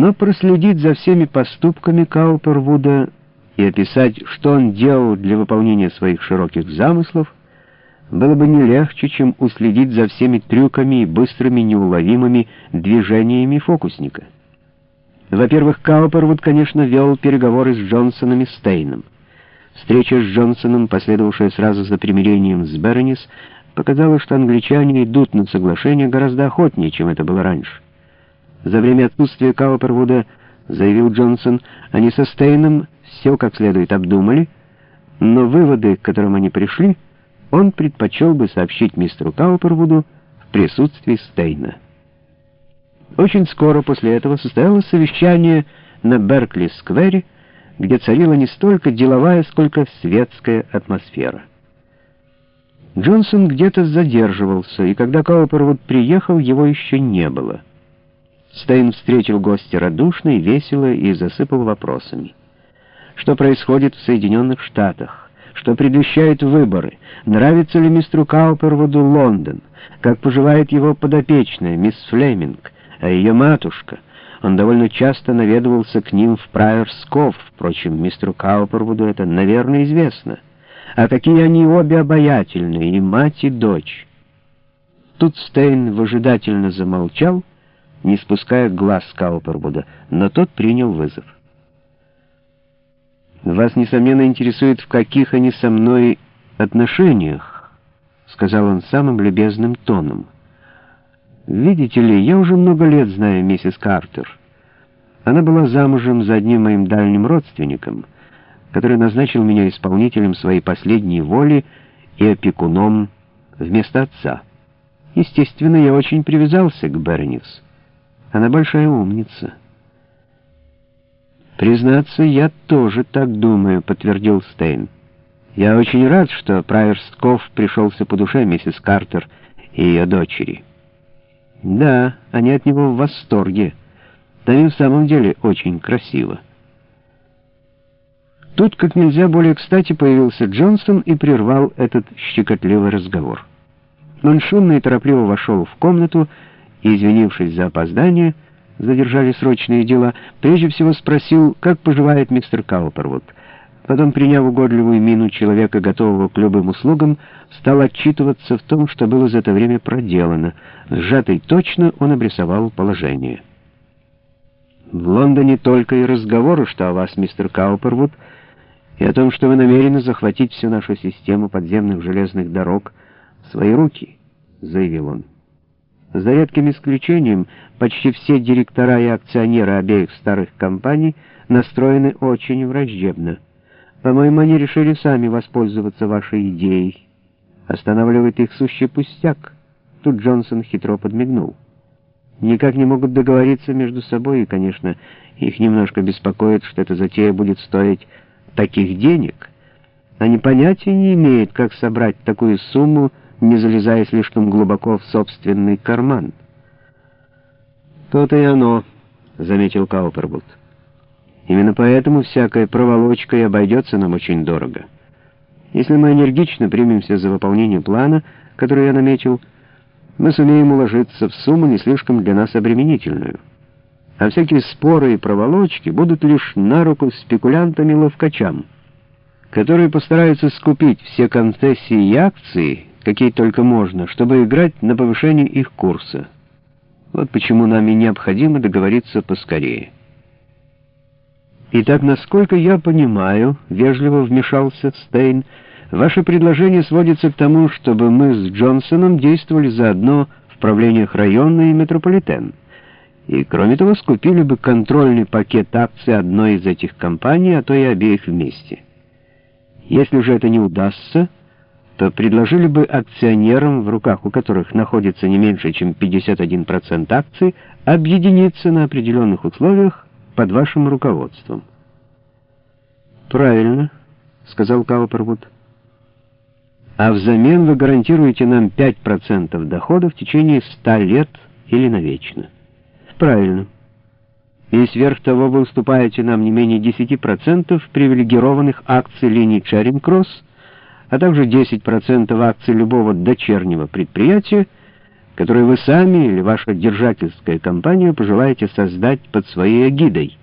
Но проследить за всеми поступками Каупервуда и описать, что он делал для выполнения своих широких замыслов, было бы не легче, чем уследить за всеми трюками и быстрыми неуловимыми движениями фокусника. Во-первых, Каупервуд, конечно, вел переговоры с Джонсоном и Стейном. Встреча с Джонсоном, последовавшая сразу за примирением с Беронис, показала, что англичане идут на соглашение гораздо охотнее, чем это было раньше. За время отсутствия Каупервуда, заявил Джонсон, они со Стейном все как следует обдумали, но выводы, к которым они пришли, он предпочел бы сообщить мистеру Каупервуду в присутствии Стейна. Очень скоро после этого состоялось совещание на Беркли-сквере, где царила не столько деловая, сколько светская атмосфера. Джонсон где-то задерживался, и когда Каупервуд приехал, его еще не было. Стейн встретил гостя радушно и весело и засыпал вопросами. Что происходит в Соединенных Штатах? Что предвещает выборы? Нравится ли мистеру Каупервуду Лондон? Как поживает его подопечная, мисс Флеминг? А ее матушка? Он довольно часто наведывался к ним в Прайерсков, впрочем, мистеру Каупервуду это, наверное, известно. А какие они обе обаятельные, и мать, и дочь. Тут Стейн выжидательно замолчал, не спуская глаз с Каупервуда, но тот принял вызов. «Вас, несомненно, интересует, в каких они со мной отношениях», — сказал он самым любезным тоном. «Видите ли, я уже много лет знаю миссис Картер. Она была замужем за одним моим дальним родственником, который назначил меня исполнителем своей последней воли и опекуном вместо отца. Естественно, я очень привязался к Бернис». Она большая умница. «Признаться, я тоже так думаю», — подтвердил Стейн. «Я очень рад, что Прайерсков пришелся по душе миссис Картер и ее дочери». «Да, они от него в восторге. Там и в самом деле очень красиво». Тут как нельзя более кстати появился Джонсон и прервал этот щекотливый разговор. Он шумно и торопливо вошел в комнату, и, извинившись за опоздание, задержали срочные дела, прежде всего спросил, как поживает мистер Каупервуд. Потом, приняв угодливую мину человека, готового к любым услугам, стал отчитываться в том, что было за это время проделано. Сжатый точно он обрисовал положение. «В Лондоне только и разговоры, что о вас, мистер Каупервуд, и о том, что вы намерены захватить всю нашу систему подземных железных дорог в свои руки», — заявил он. За редким исключением, почти все директора и акционеры обеих старых компаний настроены очень враждебно. По-моему, они решили сами воспользоваться вашей идеей. Останавливает их сущий пустяк. Тут Джонсон хитро подмигнул. Никак не могут договориться между собой, и, конечно, их немножко беспокоит, что эта затея будет стоить таких денег. Они понятия не имеют, как собрать такую сумму, не залезая слишком глубоко в собственный карман. «То-то и оно», — заметил Каупервуд. «Именно поэтому всякая проволочка и обойдется нам очень дорого. Если мы энергично примемся за выполнение плана, который я наметил, мы сумеем уложиться в сумму не слишком для нас обременительную. А всякие споры и проволочки будут лишь на руку спекулянтам и ловкачам, которые постараются скупить все концессии и акции, какие только можно, чтобы играть на повышение их курса. Вот почему нам и необходимо договориться поскорее. Итак, насколько я понимаю, вежливо вмешался Стейн, ваше предложение сводится к тому, чтобы мы с Джонсоном действовали заодно в правлениях района и метрополитен. И, кроме того, скупили бы контрольный пакет акций одной из этих компаний, а то и обеих вместе. Если же это не удастся, то предложили бы акционерам, в руках у которых находится не меньше, чем 51% акций, объединиться на определенных условиях под вашим руководством. «Правильно», — сказал Каупервуд. «А взамен вы гарантируете нам 5% дохода в течение 100 лет или навечно». «Правильно. И сверх того вы уступаете нам не менее 10% привилегированных акций линии Чаринг-Кросс, а также 10% акций любого дочернего предприятия, который вы сами или ваша держательская компания пожелаете создать под своей эгидой.